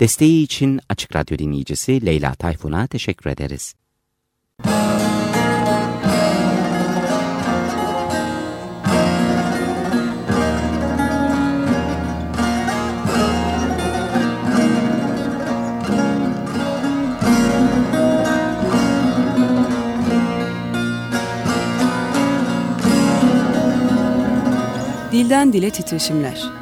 Desteği için Açık Radyo dinleyicisi Leyla Tayfun'a teşekkür ederiz. Dilden Dile Titreşimler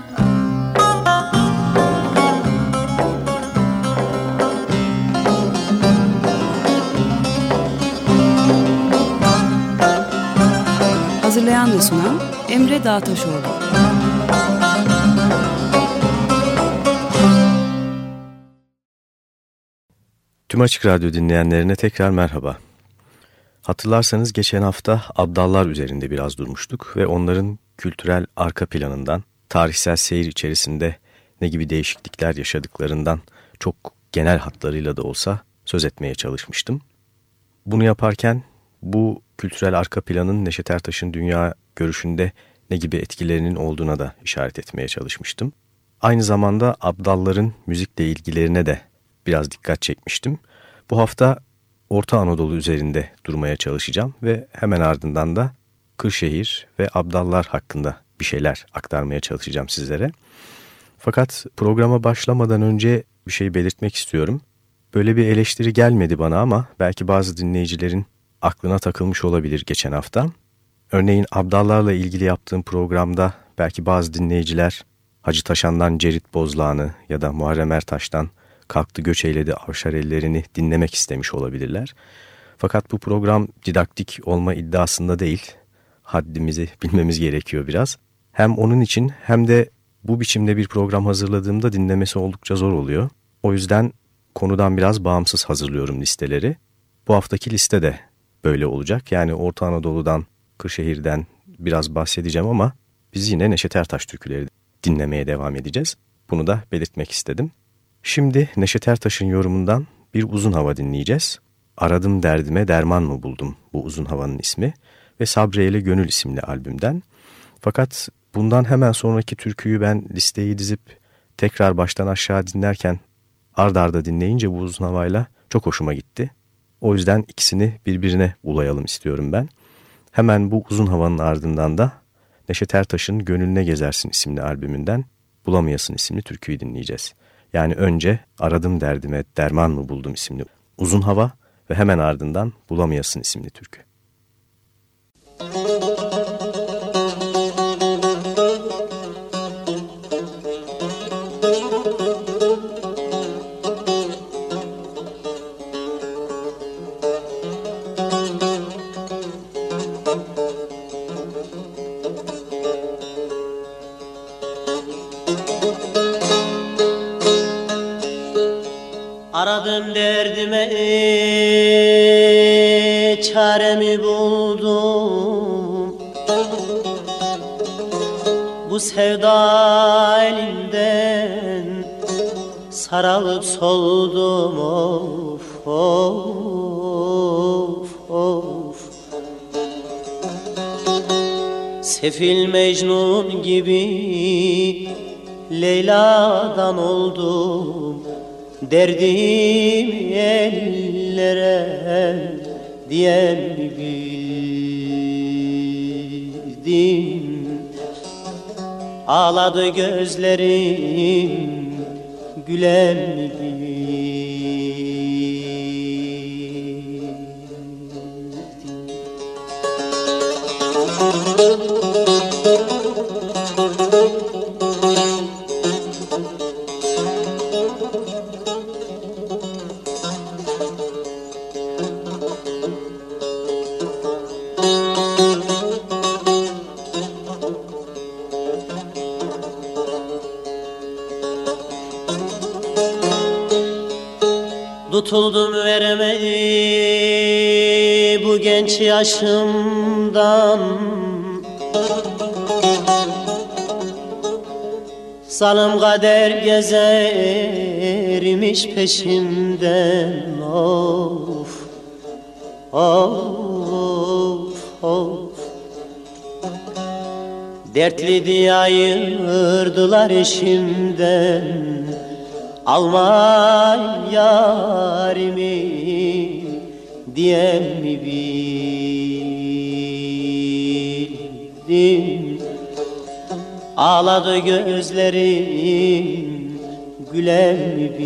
Hazırlayan ve sunan Emre Dağtaşoğlu Tüm Açık Radyo dinleyenlerine tekrar merhaba. Hatırlarsanız geçen hafta Abdallar üzerinde biraz durmuştuk ve onların kültürel arka planından, tarihsel seyir içerisinde ne gibi değişiklikler yaşadıklarından çok genel hatlarıyla da olsa söz etmeye çalışmıştım. Bunu yaparken bu kültürel arka planın Neşet Ertaş'ın dünya görüşünde ne gibi etkilerinin olduğuna da işaret etmeye çalışmıştım. Aynı zamanda Abdalların müzikle ilgilerine de biraz dikkat çekmiştim. Bu hafta Orta Anadolu üzerinde durmaya çalışacağım ve hemen ardından da Kırşehir ve Abdallar hakkında bir şeyler aktarmaya çalışacağım sizlere. Fakat programa başlamadan önce bir şey belirtmek istiyorum. Böyle bir eleştiri gelmedi bana ama belki bazı dinleyicilerin aklına takılmış olabilir geçen hafta. Örneğin Abdallarla ilgili yaptığım programda belki bazı dinleyiciler Hacı Taşan'dan Cerit Bozlağ'ını ya da Muharrem Ertaş'tan Kalktı Göç Eyledi Avşar Ellerini dinlemek istemiş olabilirler. Fakat bu program didaktik olma iddiasında değil haddimizi bilmemiz gerekiyor biraz. Hem onun için hem de bu biçimde bir program hazırladığımda dinlemesi oldukça zor oluyor. O yüzden konudan biraz bağımsız hazırlıyorum listeleri. Bu haftaki liste de böyle olacak. Yani Orta Anadolu'dan, Kırşehir'den biraz bahsedeceğim ama biz yine Neşet Ertaş türküleri dinlemeye devam edeceğiz. Bunu da belirtmek istedim. Şimdi Neşet Ertaş'ın yorumundan bir uzun hava dinleyeceğiz. Aradım derdime derman mı buldum bu uzun havanın ismi ve Sabriye Gönül isimli albümden. Fakat bundan hemen sonraki türküyü ben listeyi dizip tekrar baştan aşağı dinlerken ard arda dinleyince bu uzun havayla çok hoşuma gitti. O yüzden ikisini birbirine ulayalım istiyorum ben. Hemen bu uzun havanın ardından da Neşet Ertaş'ın Gönlüne Gezersin isimli albümünden Bulamayasın isimli türküyü dinleyeceğiz. Yani önce Aradım Derdime Derman mı Buldum isimli uzun hava ve hemen ardından Bulamayasın isimli türkü. Aradım Bu sevda elinden saralıp soldum of of of. Sefil Mecnun gibi Leyla'dan oldum Derdim ellere diyen bildim Ağladı gözlerim gülen yaşımdan Salım kader gezermiş peşimden Of, of, of. Dertli diye ayırdılar eşimden. Almayım yarimi diyen mi bildim Ağladı gözlerim mi bildim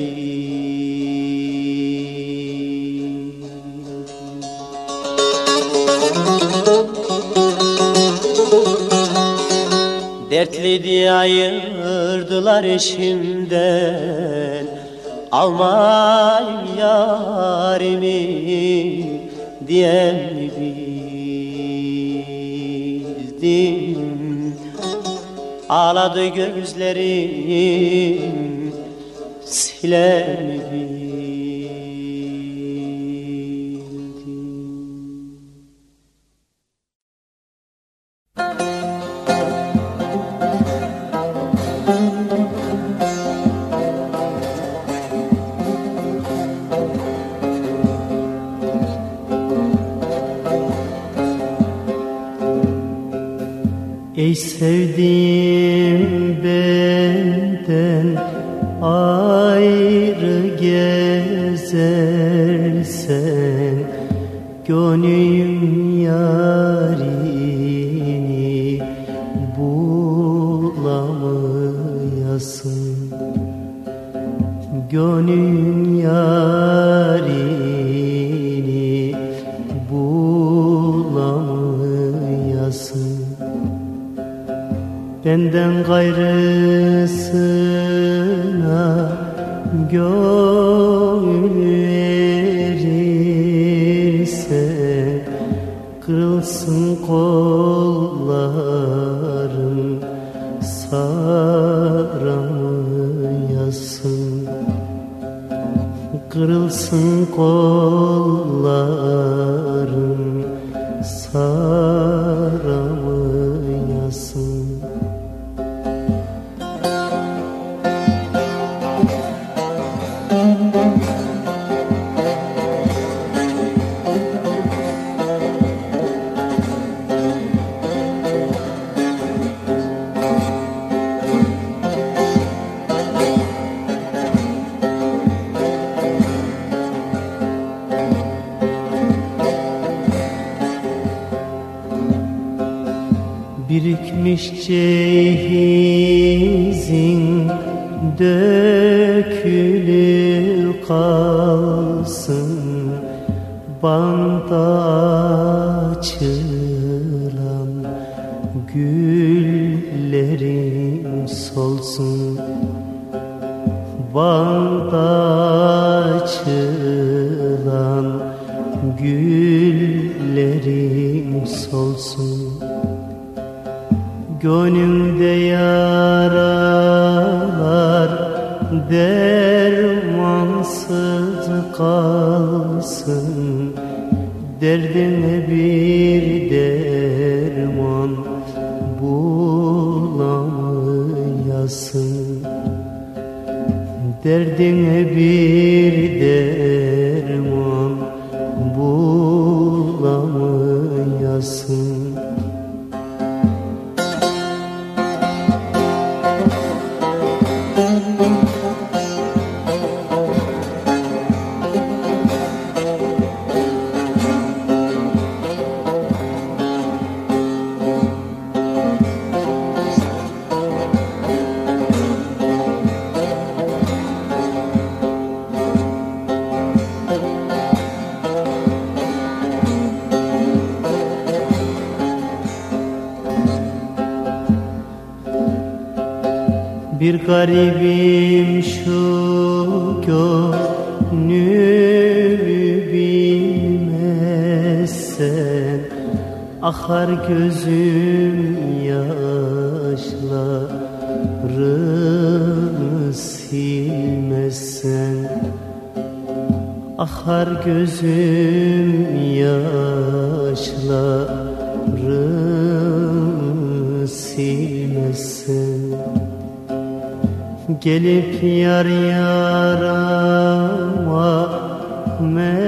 Dertli diye ayırdılar eşimden. Almayım yarimi diyen bildim Ağladı gözlerim siler Derdine Bir garibim şu gönlümü bilmezsen Akar gözüm yaşları silmezsen Akar gözüm Gelip yar yarama melham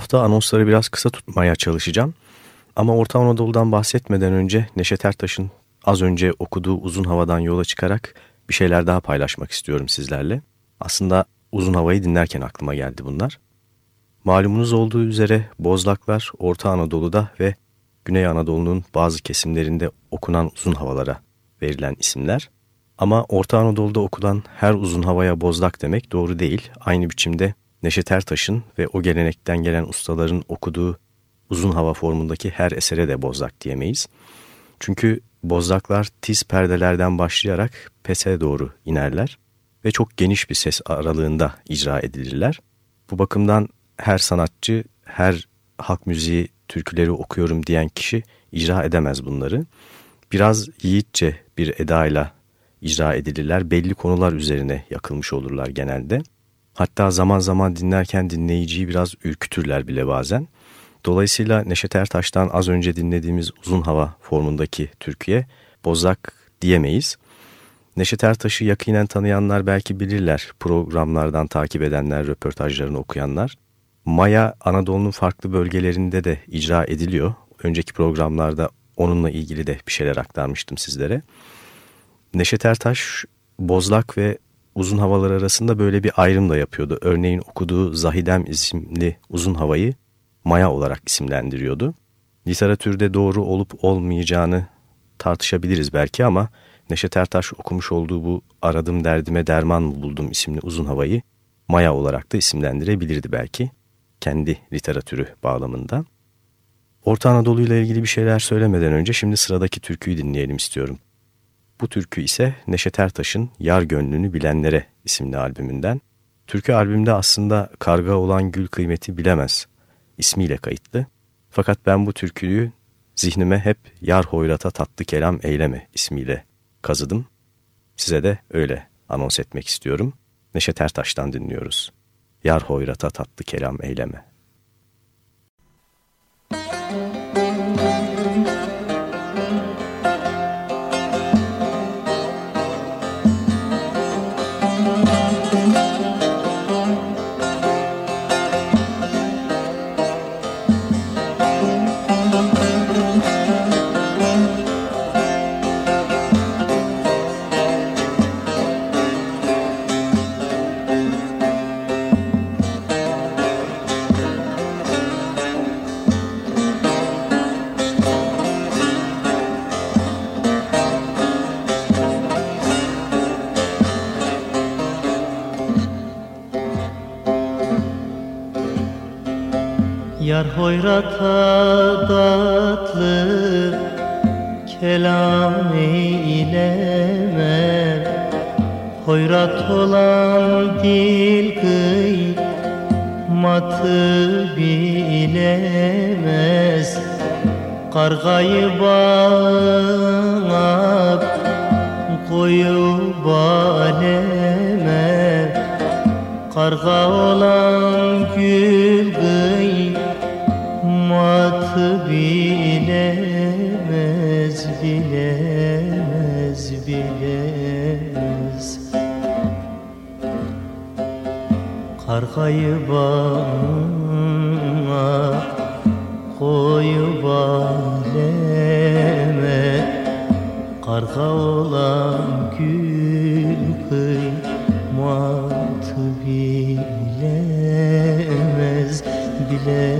hafta anonsları biraz kısa tutmaya çalışacağım. Ama Orta Anadolu'dan bahsetmeden önce Neşet Ertaş'ın az önce okuduğu uzun havadan yola çıkarak bir şeyler daha paylaşmak istiyorum sizlerle. Aslında uzun havayı dinlerken aklıma geldi bunlar. Malumunuz olduğu üzere bozlaklar Orta Anadolu'da ve Güney Anadolu'nun bazı kesimlerinde okunan uzun havalara verilen isimler. Ama Orta Anadolu'da okulan her uzun havaya bozlak demek doğru değil. Aynı biçimde Neşet Ertaş'ın ve o gelenekten gelen ustaların okuduğu uzun hava formundaki her esere de bozlak diyemeyiz. Çünkü bozlaklar tiz perdelerden başlayarak pese doğru inerler ve çok geniş bir ses aralığında icra edilirler. Bu bakımdan her sanatçı, her halk müziği türküleri okuyorum diyen kişi icra edemez bunları. Biraz yiğitçe bir edayla icra edilirler. Belli konular üzerine yakılmış olurlar genelde. Hatta zaman zaman dinlerken dinleyiciyi biraz ürkütürler bile bazen. Dolayısıyla Neşet Ertaş'tan az önce dinlediğimiz uzun hava formundaki türküye bozak diyemeyiz. Neşet Ertaş'ı yakinen tanıyanlar belki bilirler, programlardan takip edenler, röportajlarını okuyanlar. Maya Anadolu'nun farklı bölgelerinde de icra ediliyor. Önceki programlarda onunla ilgili de bir şeyler aktarmıştım sizlere. Neşet Ertaş, bozlak ve uzun havalar arasında böyle bir ayrım da yapıyordu. Örneğin okuduğu Zahidem isimli uzun havayı Maya olarak isimlendiriyordu. Literatürde doğru olup olmayacağını tartışabiliriz belki ama Neşet Ertaş okumuş olduğu bu Aradım Derdime Derman mı Buldum isimli uzun havayı Maya olarak da isimlendirebilirdi belki kendi literatürü bağlamında. Orta Anadolu ile ilgili bir şeyler söylemeden önce şimdi sıradaki türküyü dinleyelim istiyorum. Bu türkü ise Neşet Ertaş'ın Yar Gönlünü Bilenlere isimli albümünden. Türkü albümde aslında karga olan gül kıymeti bilemez ismiyle kayıtlı. Fakat ben bu türküyü zihnime hep Yar Hoyrat'a Tatlı Kelam Eyleme ismiyle kazıdım. Size de öyle anons etmek istiyorum. Neşet Ertaş'tan dinliyoruz. Yar Hoyrat'a Tatlı Kelam Eyleme. Yar hoyrata tatlı kelam eyleme Hoyrat olan dil kıymatı bilemez. Kargayı bana koyu baleme Karga olan gül kıymatı bilemez bilemez bilemez. Kargayı bana koyu baleme Karga olan gül kıymatı bilemez Bilemez,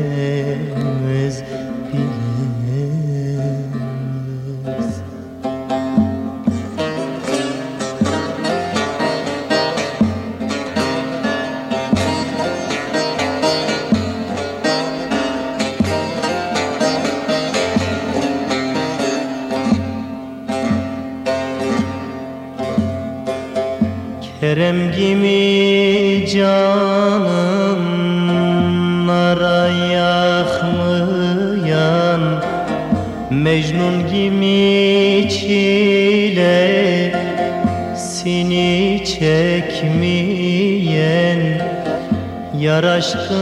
Yar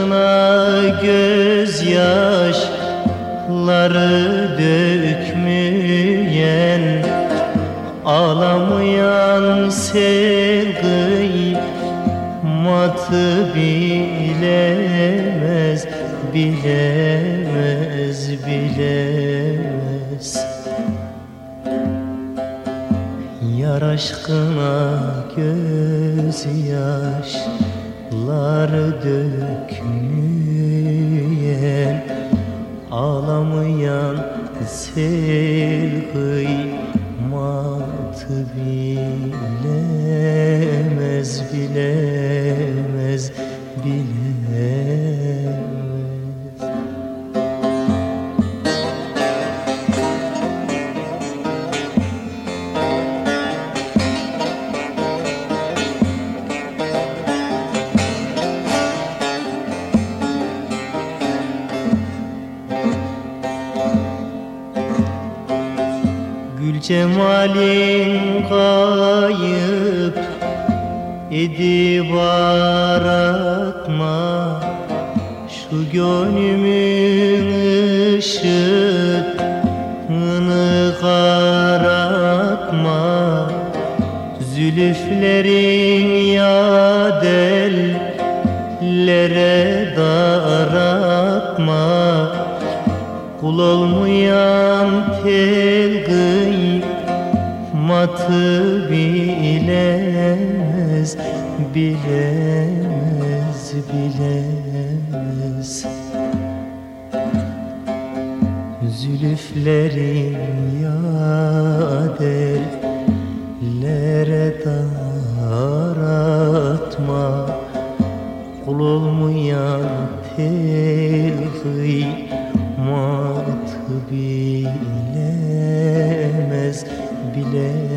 cemalin kayıp edip aratma Şu gönlümün ışığını karartma Zülüflerin ya dellere daratma. Kul olmayan kıymatı bilemez Bilemez, bilemez Zülüflerin yadellere daratma Kul olmayan tel kıymatı bilemez Bilemez,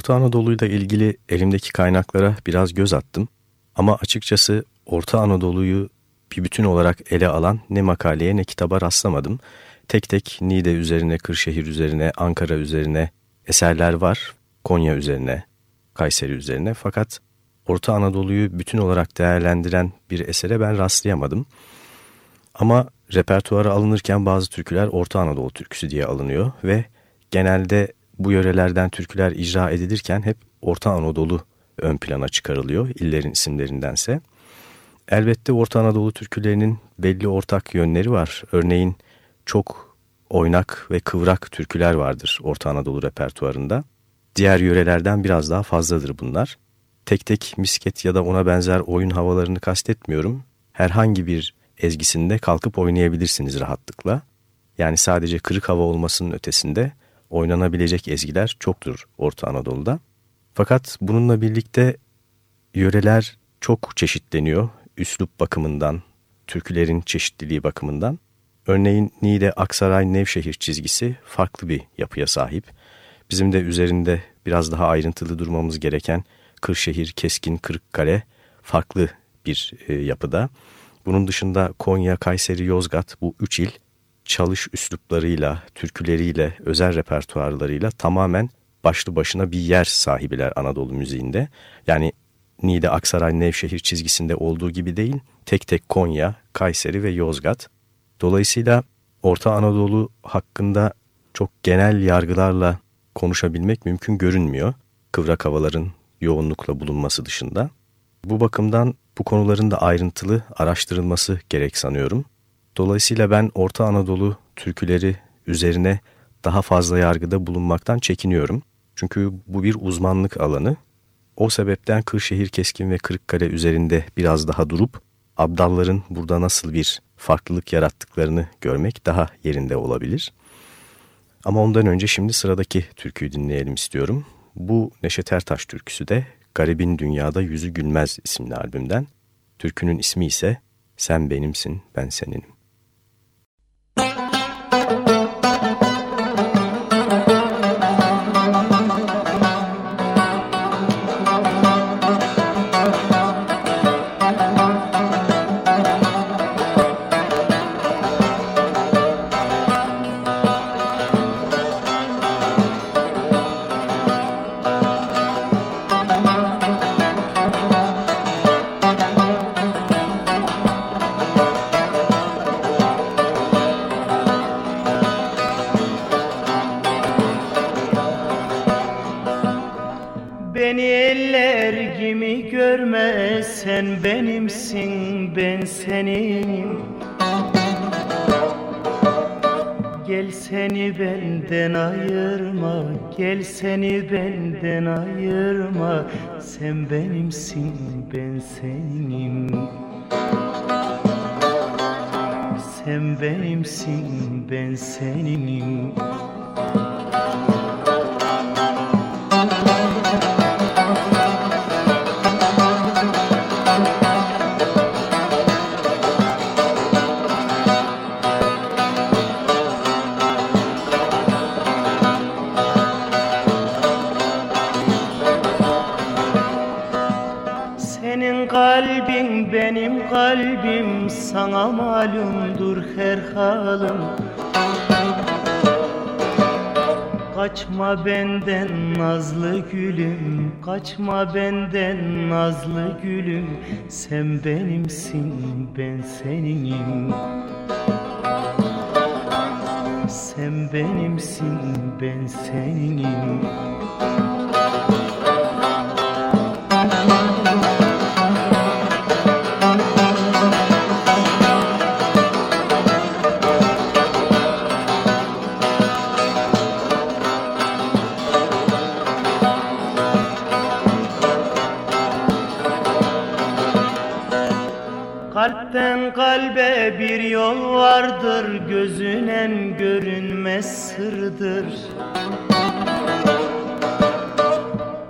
Orta Anadolu'yla ilgili elimdeki kaynaklara biraz göz attım. Ama açıkçası Orta Anadolu'yu bir bütün olarak ele alan ne makaleye ne kitaba rastlamadım. Tek tek Niğde üzerine, Kırşehir üzerine, Ankara üzerine eserler var. Konya üzerine, Kayseri üzerine. Fakat Orta Anadolu'yu bütün olarak değerlendiren bir esere ben rastlayamadım. Ama repertuara alınırken bazı türküler Orta Anadolu türküsü diye alınıyor ve genelde bu yörelerden türküler icra edilirken hep Orta Anadolu ön plana çıkarılıyor illerin isimlerindense. Elbette Orta Anadolu türkülerinin belli ortak yönleri var. Örneğin çok oynak ve kıvrak türküler vardır Orta Anadolu repertuarında. Diğer yörelerden biraz daha fazladır bunlar. Tek tek misket ya da ona benzer oyun havalarını kastetmiyorum. Herhangi bir ezgisinde kalkıp oynayabilirsiniz rahatlıkla. Yani sadece kırık hava olmasının ötesinde oynanabilecek ezgiler çoktur Orta Anadolu'da. Fakat bununla birlikte yöreler çok çeşitleniyor. Üslup bakımından, türkülerin çeşitliliği bakımından. Örneğin Niğde, Aksaray, Nevşehir çizgisi farklı bir yapıya sahip. Bizim de üzerinde biraz daha ayrıntılı durmamız gereken Kırşehir, Keskin, Kırıkkale farklı bir e, yapıda. Bunun dışında Konya, Kayseri, Yozgat bu üç il çalış üsluplarıyla, türküleriyle, özel repertuarlarıyla tamamen başlı başına bir yer sahibiler Anadolu müziğinde. Yani Niğde, Aksaray, Nevşehir çizgisinde olduğu gibi değil, tek tek Konya, Kayseri ve Yozgat. Dolayısıyla Orta Anadolu hakkında çok genel yargılarla konuşabilmek mümkün görünmüyor. Kıvrak havaların yoğunlukla bulunması dışında. Bu bakımdan bu konuların da ayrıntılı araştırılması gerek sanıyorum. Dolayısıyla ben Orta Anadolu türküleri üzerine daha fazla yargıda bulunmaktan çekiniyorum. Çünkü bu bir uzmanlık alanı. O sebepten Kırşehir, Keskin ve Kırıkkale üzerinde biraz daha durup abdalların burada nasıl bir farklılık yarattıklarını görmek daha yerinde olabilir. Ama ondan önce şimdi sıradaki türküyü dinleyelim istiyorum. Bu Neşet Ertaş türküsü de Garibin Dünyada Yüzü Gülmez isimli albümden. Türkünün ismi ise Sen Benimsin Ben Seninim. Sen benimsin ben seninim. Sen benimsin ben seninim malumdur her halim Kaçma benden nazlı gülüm Kaçma benden nazlı gülüm. Sen benimsin ben seninim. Sen benimsin ben seninim sırdır.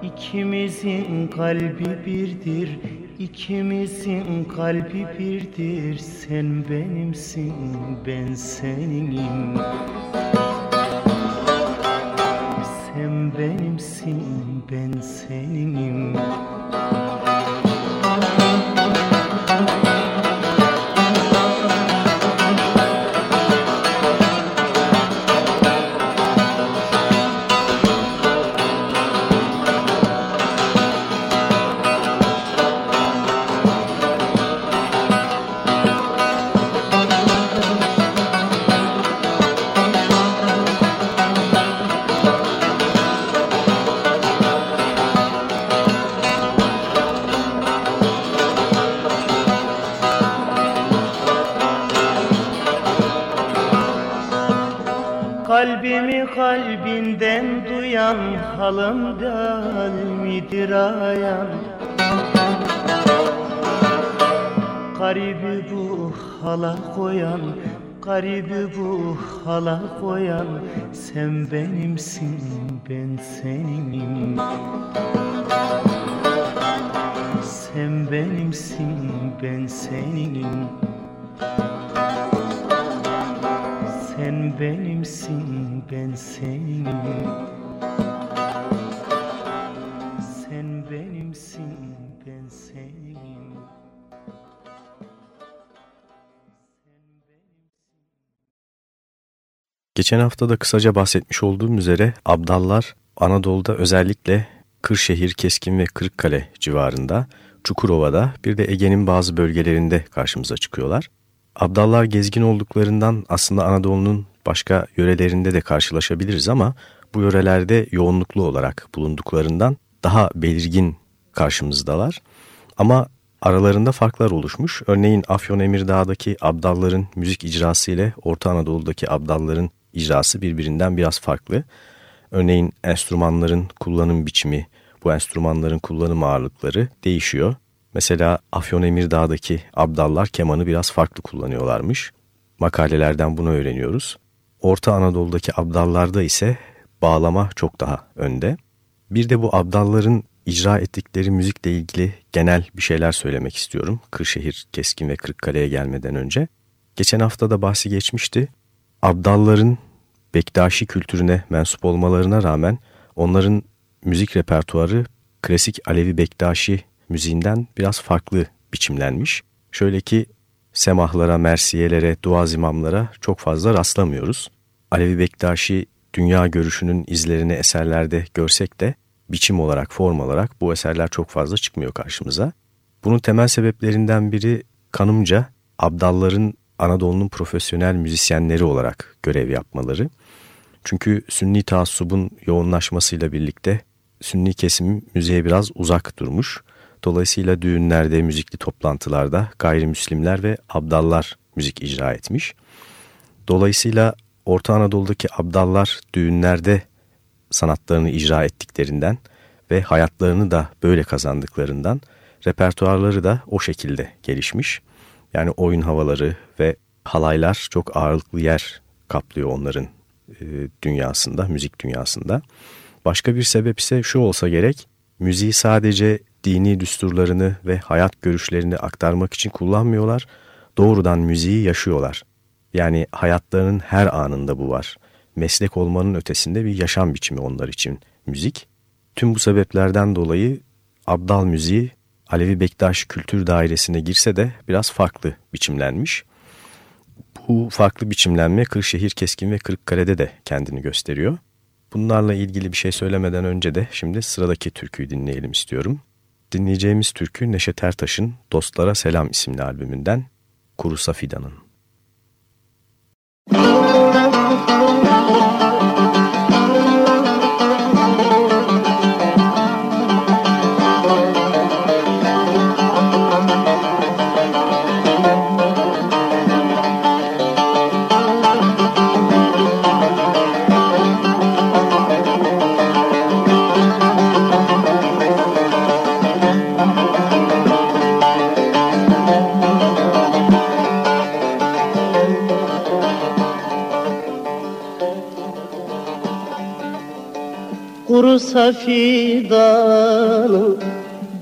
İkimizin kalbi birdir İkimizin kalbi birdir. Sen benimsin ben seninim. Sen benimsin ben seninim Kalbimi kalbinden duyan halımdan midir ayan? Garibi bu hala koyan Garibi bu hala koyan Sen benimsin ben seninim Sen benimsin ben seninim Sen benimsin ben seninim Sen benimsin ben seninim Geçen hafta da kısaca bahsetmiş olduğum üzere Abdallar Anadolu'da özellikle Kırşehir, Keskin ve Kırıkkale civarında, Çukurova'da bir de Ege'nin bazı bölgelerinde karşımıza çıkıyorlar. Abdallar gezgin olduklarından aslında Anadolu'nun başka yörelerinde de karşılaşabiliriz ama bu yörelerde yoğunluklu olarak bulunduklarından daha belirgin karşımızdalar. Ama aralarında farklar oluşmuş. Örneğin Afyon Emirdağ'daki Abdalların müzik icrası ile Orta Anadolu'daki Abdalların icrası birbirinden biraz farklı. Örneğin enstrümanların kullanım biçimi, bu enstrümanların kullanım ağırlıkları değişiyor. Mesela Afyon Emirdağ'daki Abdallar kemanı biraz farklı kullanıyorlarmış. Makalelerden bunu öğreniyoruz. Orta Anadolu'daki Abdallarda ise bağlama çok daha önde. Bir de bu Abdalların icra ettikleri müzikle ilgili genel bir şeyler söylemek istiyorum. Kırşehir, Keskin ve Kırıkkale'ye gelmeden önce. Geçen hafta da bahsi geçmişti. Abdalların Bektaşi kültürüne mensup olmalarına rağmen onların müzik repertuarı klasik Alevi Bektaşi müziğinden biraz farklı biçimlenmiş. Şöyle ki semahlara, mersiyelere, dua zimamlara çok fazla rastlamıyoruz. Alevi Bektaşi dünya görüşünün izlerini eserlerde görsek de biçim olarak, form olarak bu eserler çok fazla çıkmıyor karşımıza. Bunun temel sebeplerinden biri kanımca Abdalların Anadolu'nun profesyonel müzisyenleri olarak görev yapmaları. Çünkü Sünni taassubun yoğunlaşmasıyla birlikte Sünni kesim müziğe biraz uzak durmuş. Dolayısıyla düğünlerde, müzikli toplantılarda gayrimüslimler ve abdallar müzik icra etmiş. Dolayısıyla Orta Anadolu'daki abdallar düğünlerde sanatlarını icra ettiklerinden ve hayatlarını da böyle kazandıklarından repertuarları da o şekilde gelişmiş. Yani oyun havaları ve halaylar çok ağırlıklı yer kaplıyor onların e, dünyasında, müzik dünyasında. Başka bir sebep ise şu olsa gerek, müziği sadece dini düsturlarını ve hayat görüşlerini aktarmak için kullanmıyorlar, doğrudan müziği yaşıyorlar. Yani hayatlarının her anında bu var. Meslek olmanın ötesinde bir yaşam biçimi onlar için müzik. Tüm bu sebeplerden dolayı Abdal müziği Alevi Bektaş Kültür Dairesi'ne girse de biraz farklı biçimlenmiş. Bu farklı biçimlenme Kırşehir, Keskin ve Kırıkkale'de de kendini gösteriyor. Bunlarla ilgili bir şey söylemeden önce de şimdi sıradaki türküyü dinleyelim istiyorum. Dinleyeceğimiz türkü Neşet Ertaş'ın Dostlara Selam isimli albümünden Kuru Safida'nın. Kurusa fidanım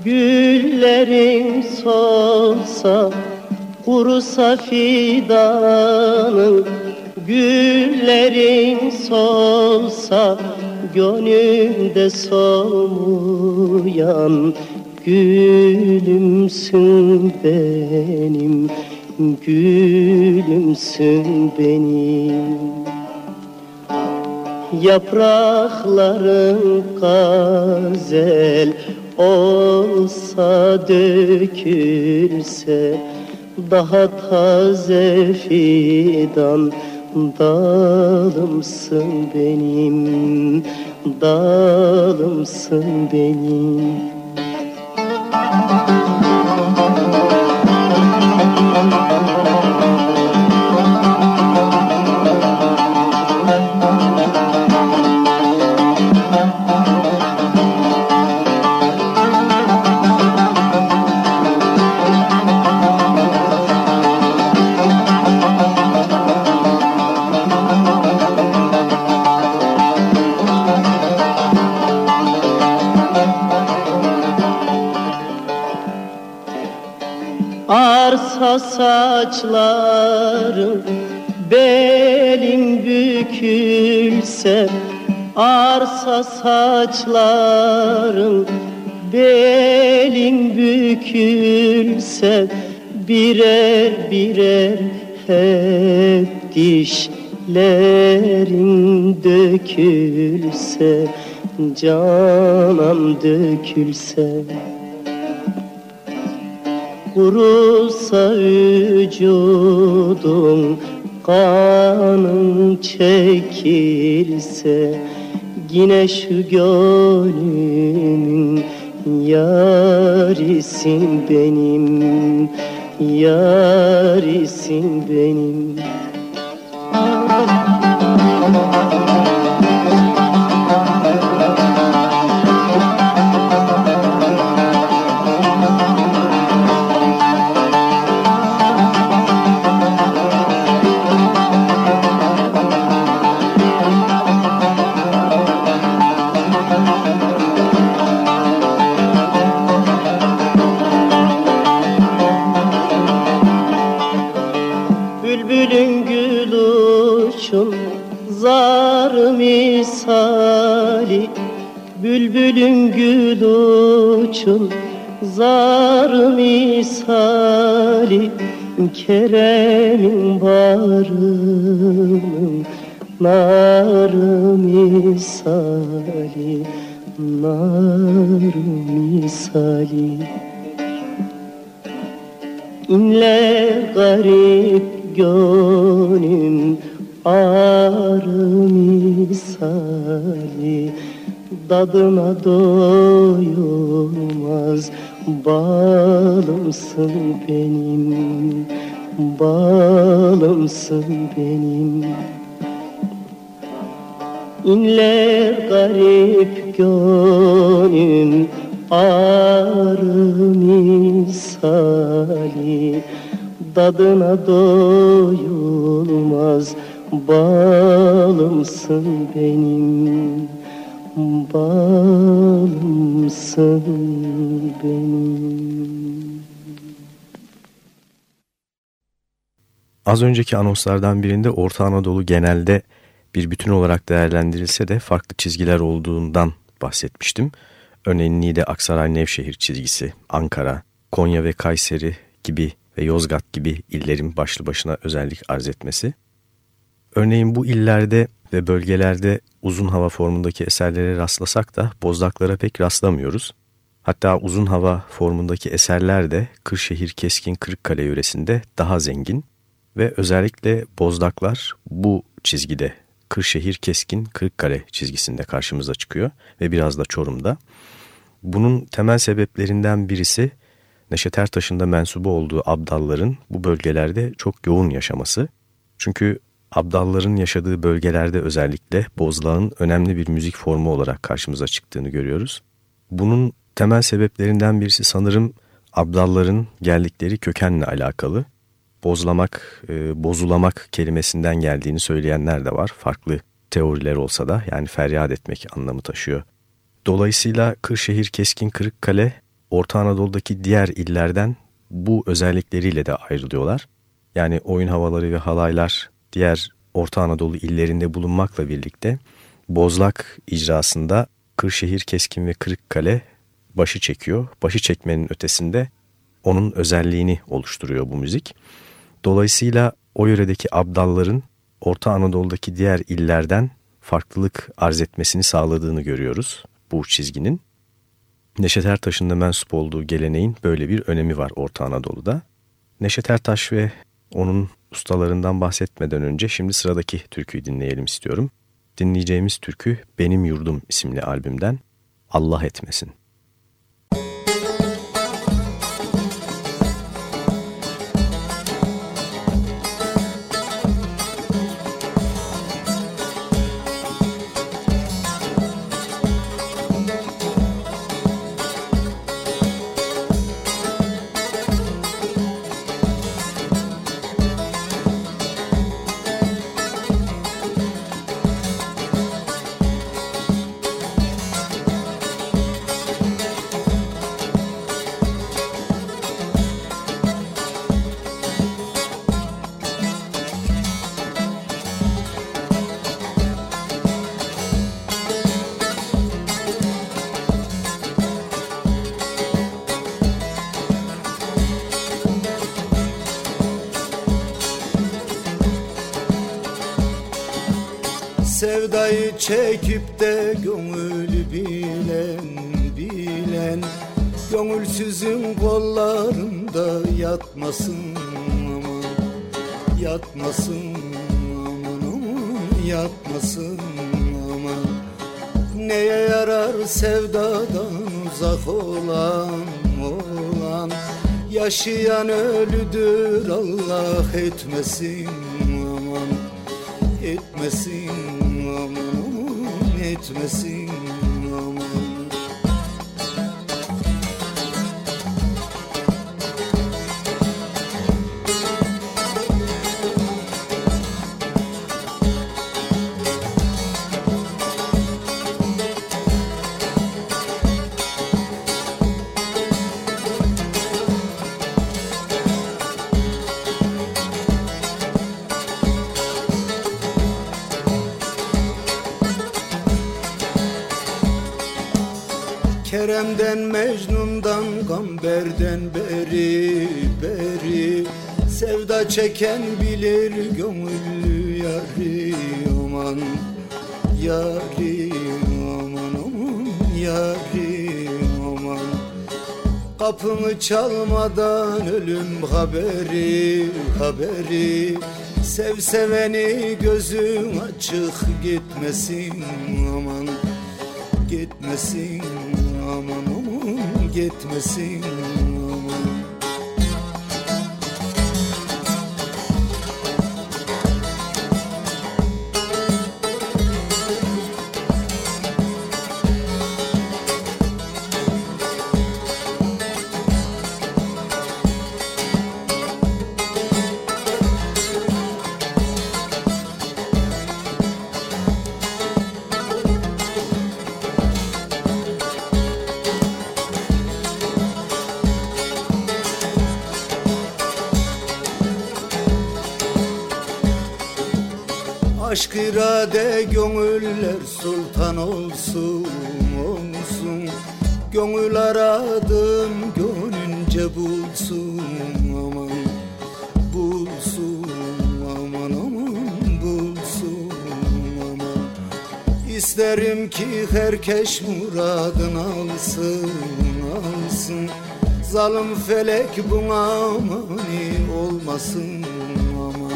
Güllerim solsa Kurusa fidanım Güllerim solsa Gönlümde solmayan Gülümsün benim Gülümsün benim Yaprakların gazel olsa dökülse Daha taze fidan dalımsın benim Dalımsın benim Arsa saçlarım belim bükülse Arsa saçlarım belim bükülse Birer birer hep dişlerin dökülse Canım dökülse Kurusa vücudum kanın çekilse Yine şu gönlümün yarisin benim Yarisin benim Bülbülün gül uçun zar misali Kerem'in barının nar misali Nar misali İnle garip gönlüm ağrı misali Dadına doyulmaz. Balımsın benim balımsın benim. İnler garip gönlüm arı misali. Dadına doyulmaz. Balımsın benim Az önceki anonslardan birinde Orta Anadolu genelde bir bütün olarak değerlendirilse de farklı çizgiler olduğundan bahsetmiştim. Örneğin Niğde, Aksaray, Nevşehir çizgisi, Ankara, Konya ve Kayseri gibi ve Yozgat gibi illerin başlı başına özellik arz etmesi. Örneğin bu illerde ve bölgelerde uzun hava formundaki eserlere rastlasak da bozdaklara pek rastlamıyoruz. Hatta uzun hava formundaki eserler de Kırşehir Keskin Kırıkkale yöresinde daha zengin ve özellikle bozdaklar bu çizgide Kırşehir Keskin Kırıkkale çizgisinde karşımıza çıkıyor ve biraz da Çorum'da. Bunun temel sebeplerinden birisi Neşet Ertaş'ın da mensubu olduğu abdalların bu bölgelerde çok yoğun yaşaması. Çünkü abdalların yaşadığı bölgelerde özellikle bozlağın önemli bir müzik formu olarak karşımıza çıktığını görüyoruz. Bunun temel sebeplerinden birisi sanırım abdalların geldikleri kökenle alakalı. Bozlamak, e, bozulamak kelimesinden geldiğini söyleyenler de var. Farklı teoriler olsa da yani feryat etmek anlamı taşıyor. Dolayısıyla Kırşehir, Keskin, Kırıkkale Orta Anadolu'daki diğer illerden bu özellikleriyle de ayrılıyorlar. Yani oyun havaları ve halaylar diğer Orta Anadolu illerinde bulunmakla birlikte Bozlak icrasında Kırşehir, Keskin ve Kırıkkale başı çekiyor. Başı çekmenin ötesinde onun özelliğini oluşturuyor bu müzik. Dolayısıyla o yöredeki abdalların Orta Anadolu'daki diğer illerden farklılık arz etmesini sağladığını görüyoruz bu çizginin. Neşet Ertaş'ın da mensup olduğu geleneğin böyle bir önemi var Orta Anadolu'da. Neşet Ertaş ve onun ustalarından bahsetmeden önce şimdi sıradaki türküyü dinleyelim istiyorum. Dinleyeceğimiz türkü Benim Yurdum isimli albümden Allah etmesin. Sevdayı çekip de gönül bilen bilen Gönülsüzün kollarında yatmasın aman Yatmasın aman aman yatmasın aman. Neye yarar sevdadan uzak olan olan? Yaşayan ölüdür Allah etmesin aman etmesin aman Çeken bilir gönüllü yari aman Yari aman aman yari aman. Kapını çalmadan ölüm haberi haberi. Sev seveni gözün açık gitmesin aman Gitmesin aman aman gitmesin olsun olsun. Gönül aradım gönünce bulsun. Aman Bulsun aman aman bulsun aman. İsterim ki herkes muradını alsın alsın. Zalim felek buna mani olmasın aman.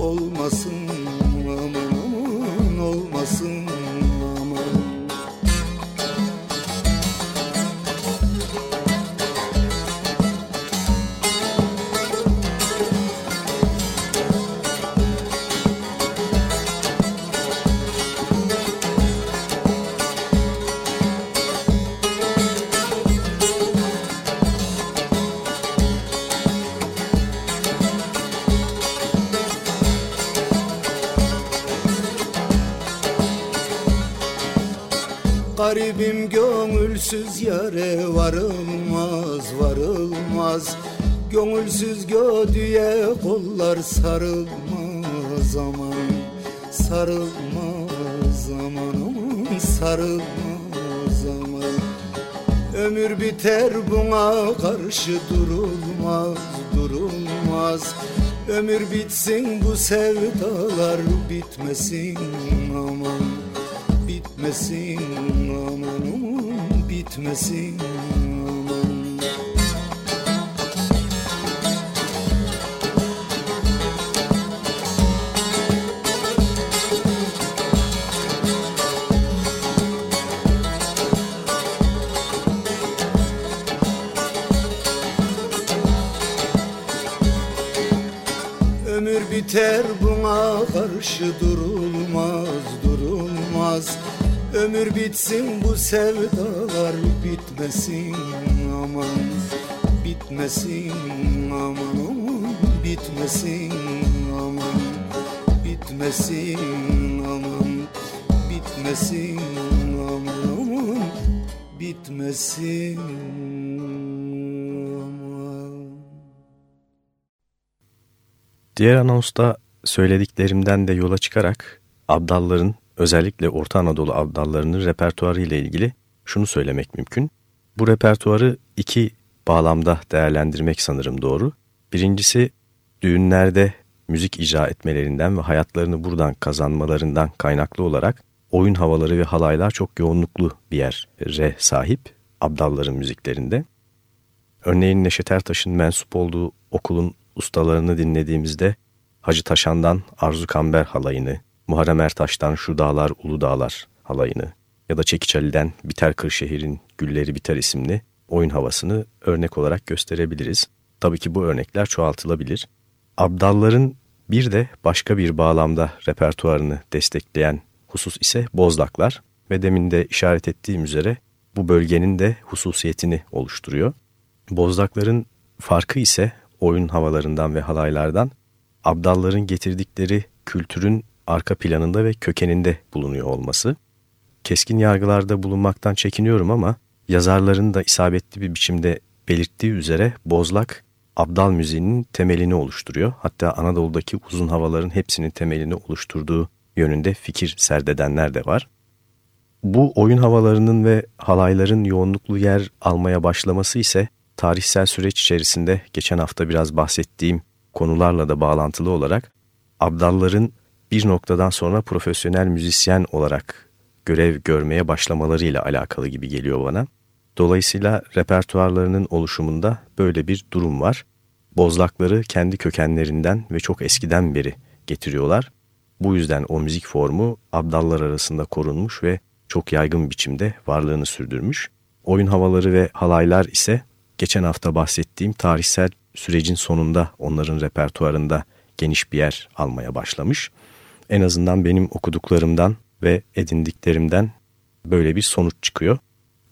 Olmasın Gönülsüz gödüye kollar sarılmaz aman Sarılmaz aman aman sarılmaz aman. Ömür biter buna karşı durulmaz durulmaz. Ömür bitsin bu sevdalar bitmesin aman bitmesin aman aman bitmesin aman biter buna karşı durulmaz durulmaz. Ömür bitsin bu sevdalar bitmesin aman Bitmesin aman aman bitmesin aman Bitmesin aman bitmesin aman aman bitmesin Diğer anonsta söylediklerimden de yola çıkarak abdalların özellikle Orta Anadolu abdallarının repertuarı ile ilgili şunu söylemek mümkün. Bu repertuarı iki bağlamda değerlendirmek sanırım doğru. Birincisi düğünlerde müzik icra etmelerinden ve hayatlarını buradan kazanmalarından kaynaklı olarak oyun havaları ve halaylar çok yoğunluklu bir yere sahip abdalların müziklerinde. Örneğin Neşet Ertaş'ın mensup olduğu okulun ustalarını dinlediğimizde Hacı Taşan'dan Arzu Kamber halayını, Muharrem Ertaş'tan Şu Dağlar Ulu Dağlar halayını ya da Çekiç Ali'den Biter Kırşehir'in Gülleri Biter isimli oyun havasını örnek olarak gösterebiliriz. Tabii ki bu örnekler çoğaltılabilir. Abdalların bir de başka bir bağlamda repertuarını destekleyen husus ise bozlaklar ve demin de işaret ettiğim üzere bu bölgenin de hususiyetini oluşturuyor. Bozlakların farkı ise oyun havalarından ve halaylardan abdalların getirdikleri kültürün arka planında ve kökeninde bulunuyor olması. Keskin yargılarda bulunmaktan çekiniyorum ama yazarların da isabetli bir biçimde belirttiği üzere bozlak abdal müziğinin temelini oluşturuyor. Hatta Anadolu'daki uzun havaların hepsinin temelini oluşturduğu yönünde fikir serdedenler de var. Bu oyun havalarının ve halayların yoğunluklu yer almaya başlaması ise tarihsel süreç içerisinde geçen hafta biraz bahsettiğim konularla da bağlantılı olarak abdalların bir noktadan sonra profesyonel müzisyen olarak görev görmeye başlamalarıyla alakalı gibi geliyor bana. Dolayısıyla repertuarlarının oluşumunda böyle bir durum var. Bozlakları kendi kökenlerinden ve çok eskiden beri getiriyorlar. Bu yüzden o müzik formu abdallar arasında korunmuş ve çok yaygın biçimde varlığını sürdürmüş. Oyun havaları ve halaylar ise geçen hafta bahsettiğim tarihsel sürecin sonunda onların repertuarında geniş bir yer almaya başlamış. En azından benim okuduklarımdan ve edindiklerimden böyle bir sonuç çıkıyor.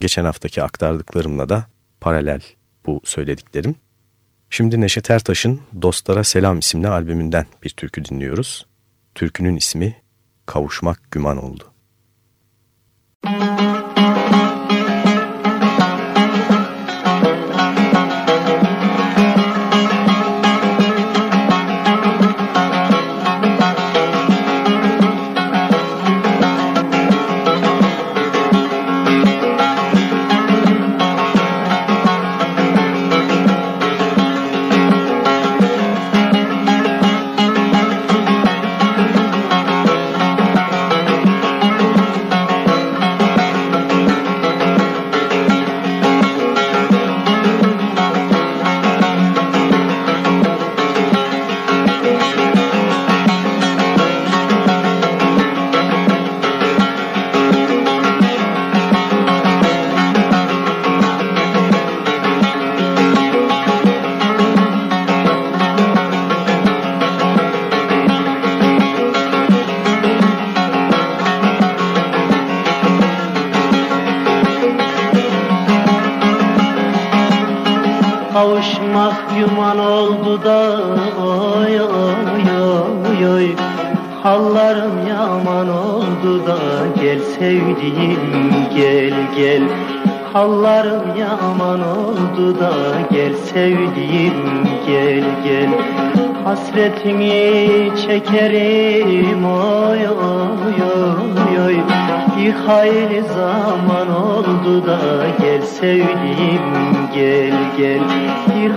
Geçen haftaki aktardıklarımla da paralel bu söylediklerim. Şimdi Neşet Ertaş'ın Dostlara Selam isimli albümünden bir türkü dinliyoruz. Türkünün ismi Kavuşmak Güman oldu. Müzik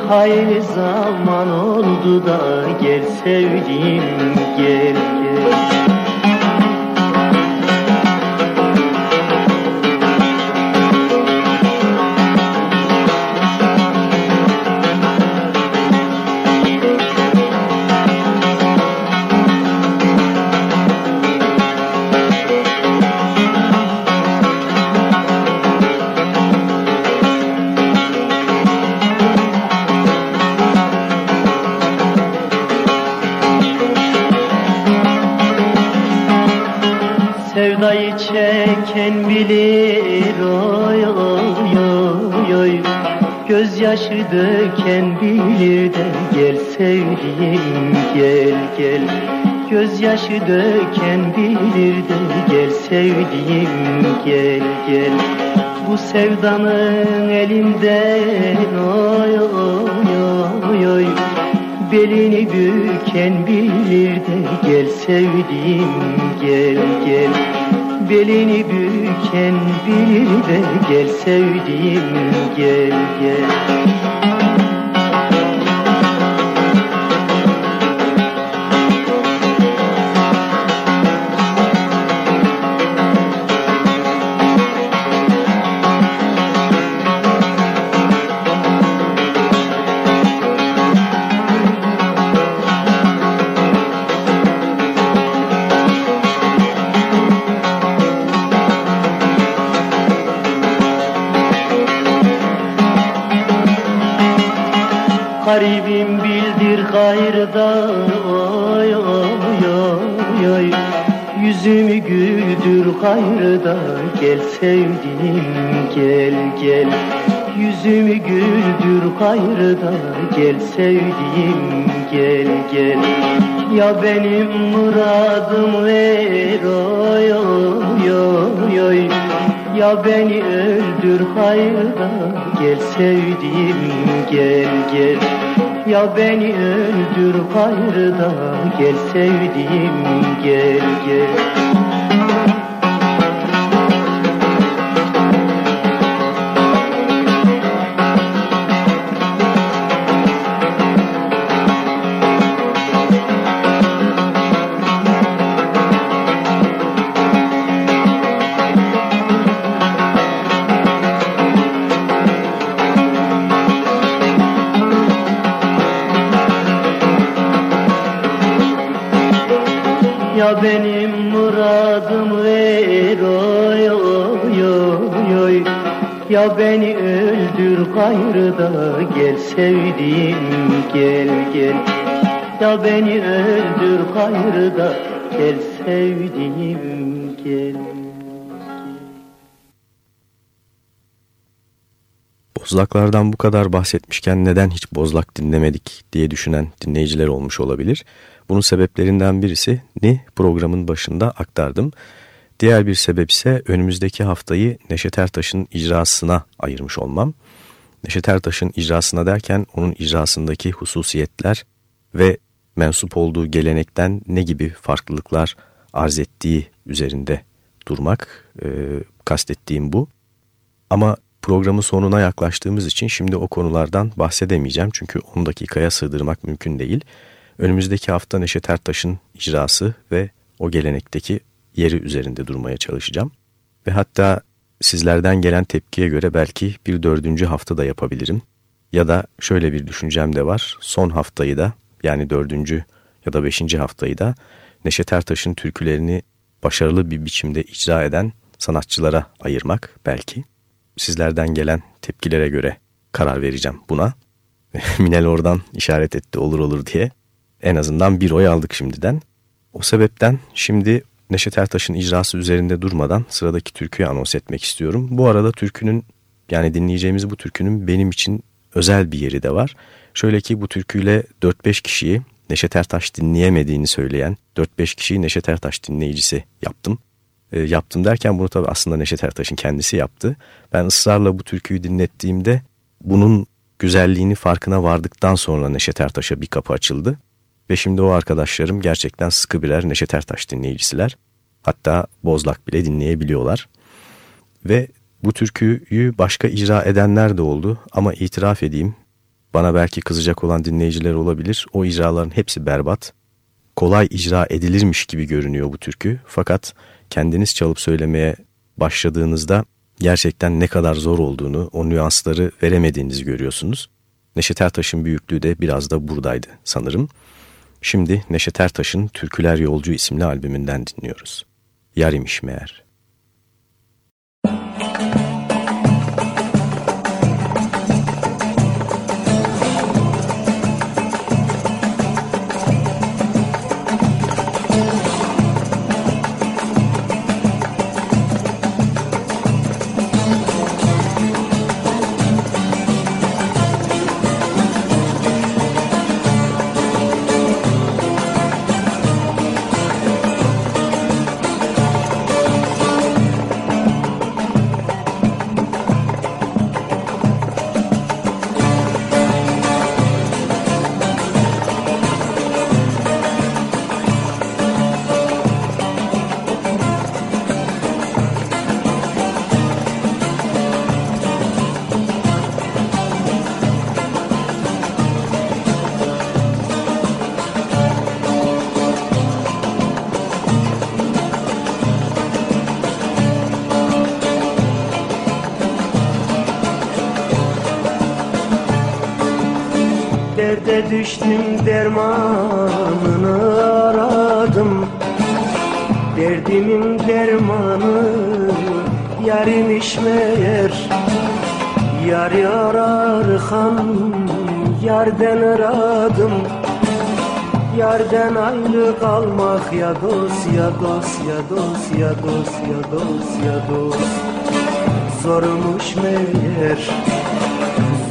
hayli zaman oldu da gel sevdiğim döken bilir de gel sevdiğim gel gel. Bu sevdanın elinden oy oy oy oy. Belini büken bilir de gel sevdiğim gel gel. Belini büken bilir de gel sevdiğim gel gel Yüzümü güldür gayrıda gel sevdiğim gel gel. Yüzümü güldür gayrıda gel sevdiğim gel gel. Ya benim muradım ver oy oy oy oy. Ya beni öldür hayırda gel sevdiğim gel gel Ya beni öldür hayırda gel sevdiğim gel gel Ya beni öldür gayrıda gel sevdiğim gel gel Ya beni öldür gayrıda gel sevdiğim gel Bozlaklardan bu kadar bahsetmişken neden hiç bozlak dinlemedik diye düşünen dinleyiciler olmuş olabilir. Bunun sebeplerinden birisi ni programın başında aktardım. Diğer bir sebep ise önümüzdeki haftayı Neşet Ertaş'ın icrasına ayırmış olmam. Neşet Ertaş'ın icrasına derken onun icrasındaki hususiyetler ve mensup olduğu gelenekten ne gibi farklılıklar arz ettiği üzerinde durmak e, kastettiğim bu. Ama programın sonuna yaklaştığımız için şimdi o konulardan bahsedemeyeceğim çünkü 10 dakikaya sığdırmak mümkün değil. Önümüzdeki hafta Neşet Ertaş'ın icrası ve o gelenekteki yeri üzerinde durmaya çalışacağım. Ve hatta sizlerden gelen tepkiye göre belki bir dördüncü hafta da yapabilirim. Ya da şöyle bir düşüncem de var. Son haftayı da yani dördüncü ya da beşinci haftayı da Neşet Ertaş'ın türkülerini başarılı bir biçimde icra eden sanatçılara ayırmak belki. Sizlerden gelen tepkilere göre karar vereceğim buna. Minel oradan işaret etti olur olur diye. En azından bir oy aldık şimdiden. O sebepten şimdi Neşet Ertaş'ın icrası üzerinde durmadan sıradaki türküyü anons etmek istiyorum. Bu arada türkünün yani dinleyeceğimiz bu türkünün benim için özel bir yeri de var. Şöyle ki bu türküyle 4-5 kişiyi Neşet Ertaş dinleyemediğini söyleyen 4-5 kişiyi Neşet Ertaş dinleyicisi yaptım. E, yaptım derken bunu tabii aslında Neşet Ertaş'ın kendisi yaptı. Ben ısrarla bu türküyü dinlettiğimde bunun güzelliğini farkına vardıktan sonra Neşet Ertaş'a bir kapı açıldı. Ve şimdi o arkadaşlarım gerçekten sıkı birer Neşet Ertaş dinleyicisiler. Hatta Bozlak bile dinleyebiliyorlar. Ve bu türküyü başka icra edenler de oldu ama itiraf edeyim bana belki kızacak olan dinleyiciler olabilir. O icraların hepsi berbat. Kolay icra edilirmiş gibi görünüyor bu türkü. Fakat kendiniz çalıp söylemeye başladığınızda gerçekten ne kadar zor olduğunu, o nüansları veremediğinizi görüyorsunuz. Neşet Ertaş'ın büyüklüğü de biraz da buradaydı sanırım. Şimdi Neşet Ertaş'ın Türküler Yolcu isimli albümünden dinliyoruz. Yar imiş meğer. Derde düştüm dermanını aradım. Derdimin dermanı yarimiş meğer Yar yarar han yerden aradım. Yerden ayrı kalmak ya dost ya dost ya dost ya dost ya dost ya dost. Zormuş meğer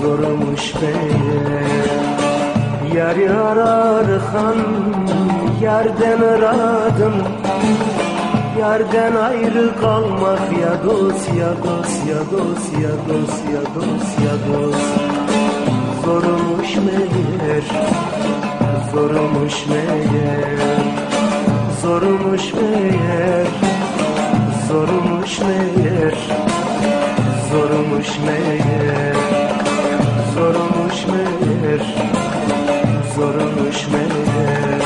zormuş meğer Yar yarar han yerden aradım. Yerden ayrı kalmak ya dost ya dost ya dost ya dost ya dost ya dost. Zormuş meğer Zormuş meğer. Zormuş meğer Zormuş meğer. Zormuş meğer Zormuş meğer Meğer.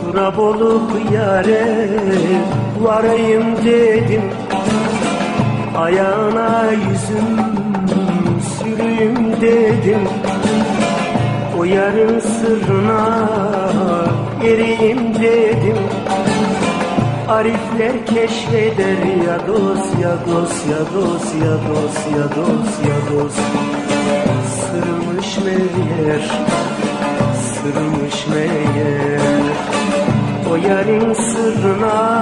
Kurab olup yare varayım dedim. Ayağına yüzüm süreyim dedim. O yarın sırrına eriyim dedim. Arifler keşfeder ya dost ya dost ya dost ya dost ya dost ya dost. Sırmış meğer sırmış meğer. O yarın sırrına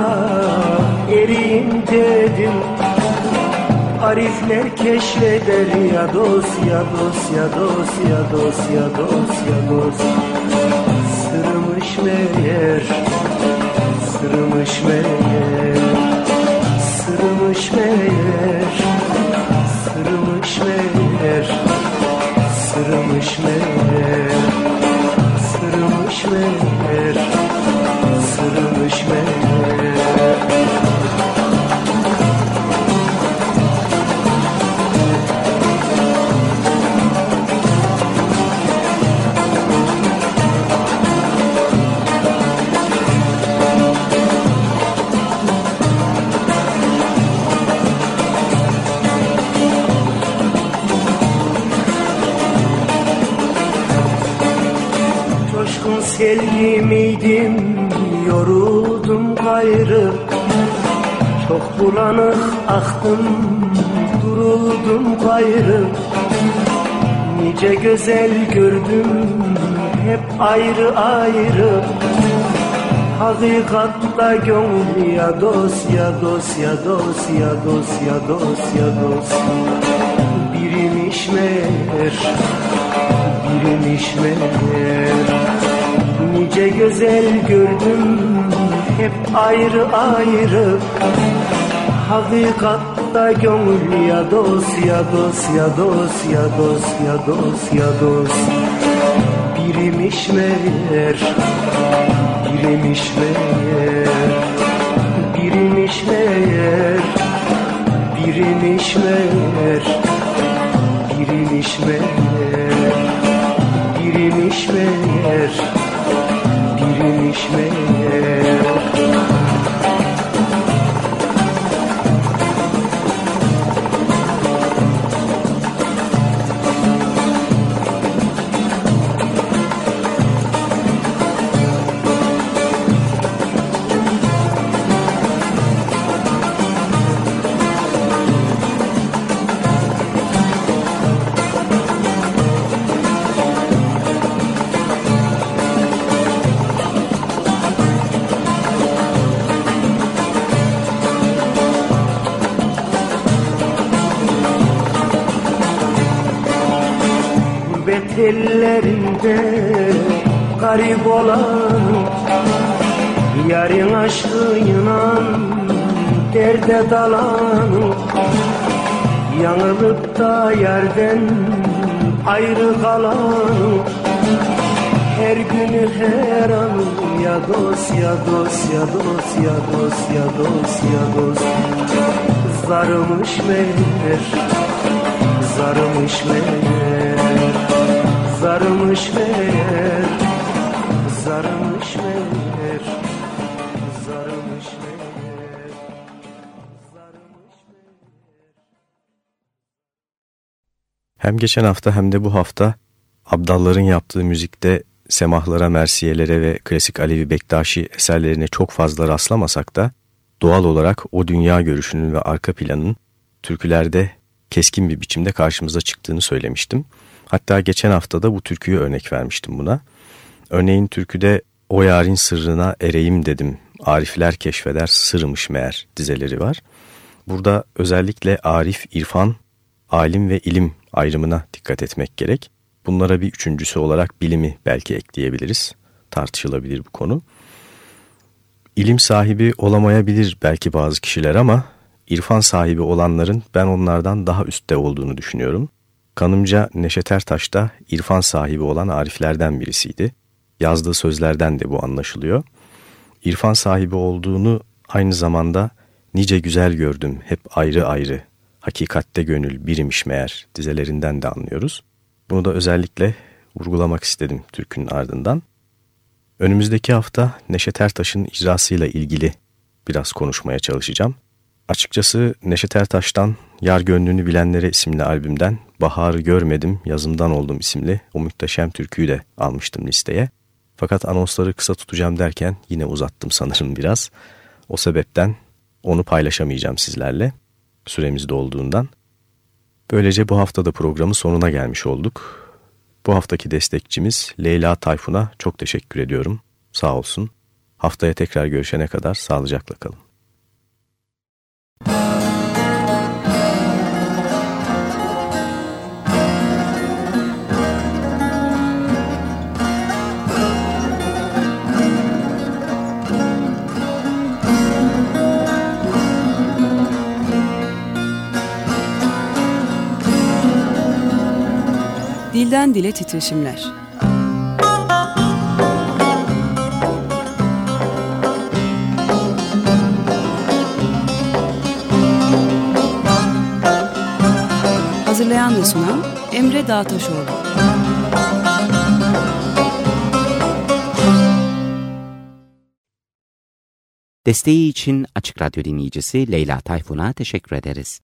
eriyim dedim Arifler keşfeder ya dost ya dost ya dost ya dost ya Sırmış meğer Sırmış meğer. Sırmış meğer Sırmış meğer. Sırmış meğer Sırmış meğer bulanık aktım duruldum gayrı Nice güzel gördüm hep ayrı ayrı. Hakikatta gönül ya dost ya dost ya dost ya dost ya dost ya dost Birimiş meğer Birimiş meğer Nice güzel gördüm hep ayrı ayrı Hakikatta gönül ya dost ya dost ya dost ya dost ya dost ya dost. Birimiş meğer Birimiş meğer. Birimiş meğer Birimiş meğer. Birimiş meğer Birimiş meğer. Birimiş meğer ellerinde garip olan Yarın aşkıyla derde dalan Yanılıp da yerden ayrı kalan Her günü her an ya dost ya dost ya dost ya dost ya dost ya dost. Zarımış meğer Zarımış meğer Zarımış meğer Zarımış meğer Zarımış meğer Zarımış Hem geçen hafta hem de bu hafta Abdalların yaptığı müzikte semahlara, mersiyelere ve klasik Alevi Bektaşi eserlerine çok fazla rastlamasak da doğal olarak o dünya görüşünün ve arka planının türkülerde keskin bir biçimde karşımıza çıktığını söylemiştim. Hatta geçen hafta da bu türküyü örnek vermiştim buna. Örneğin türküde o yarın sırrına ereyim dedim, arifler keşfeder sırmış meğer dizeleri var. Burada özellikle arif, irfan, alim ve ilim ayrımına dikkat etmek gerek. Bunlara bir üçüncüsü olarak bilimi belki ekleyebiliriz. Tartışılabilir bu konu. İlim sahibi olamayabilir belki bazı kişiler ama irfan sahibi olanların ben onlardan daha üstte olduğunu düşünüyorum. Kanımca Neşet Ertaş da irfan sahibi olan ariflerden birisiydi. Yazdığı sözlerden de bu anlaşılıyor. İrfan sahibi olduğunu aynı zamanda nice güzel gördüm hep ayrı ayrı. Hakikatte gönül birimiş meğer dizelerinden de anlıyoruz. Bunu da özellikle vurgulamak istedim türkünün ardından. Önümüzdeki hafta Neşet Ertaş'ın icrasıyla ilgili biraz konuşmaya çalışacağım. Açıkçası Neşet Ertaş'tan Yar Gönlünü Bilenlere isimli albümden Baharı Görmedim Yazımdan Oldum isimli o muhteşem türküyü de almıştım listeye. Fakat anonsları kısa tutacağım derken yine uzattım sanırım biraz. O sebepten onu paylaşamayacağım sizlerle süremiz dolduğundan. Böylece bu hafta da programın sonuna gelmiş olduk. Bu haftaki destekçimiz Leyla Tayfun'a çok teşekkür ediyorum. Sağ olsun. Haftaya tekrar görüşene kadar sağlıcakla kalın. Dilden dile titreşimler. Hazırlayan ve sunan Emre Dağtaşoğlu. Desteği için Açık Radyo dinleyicisi Leyla Tayfun'a teşekkür ederiz.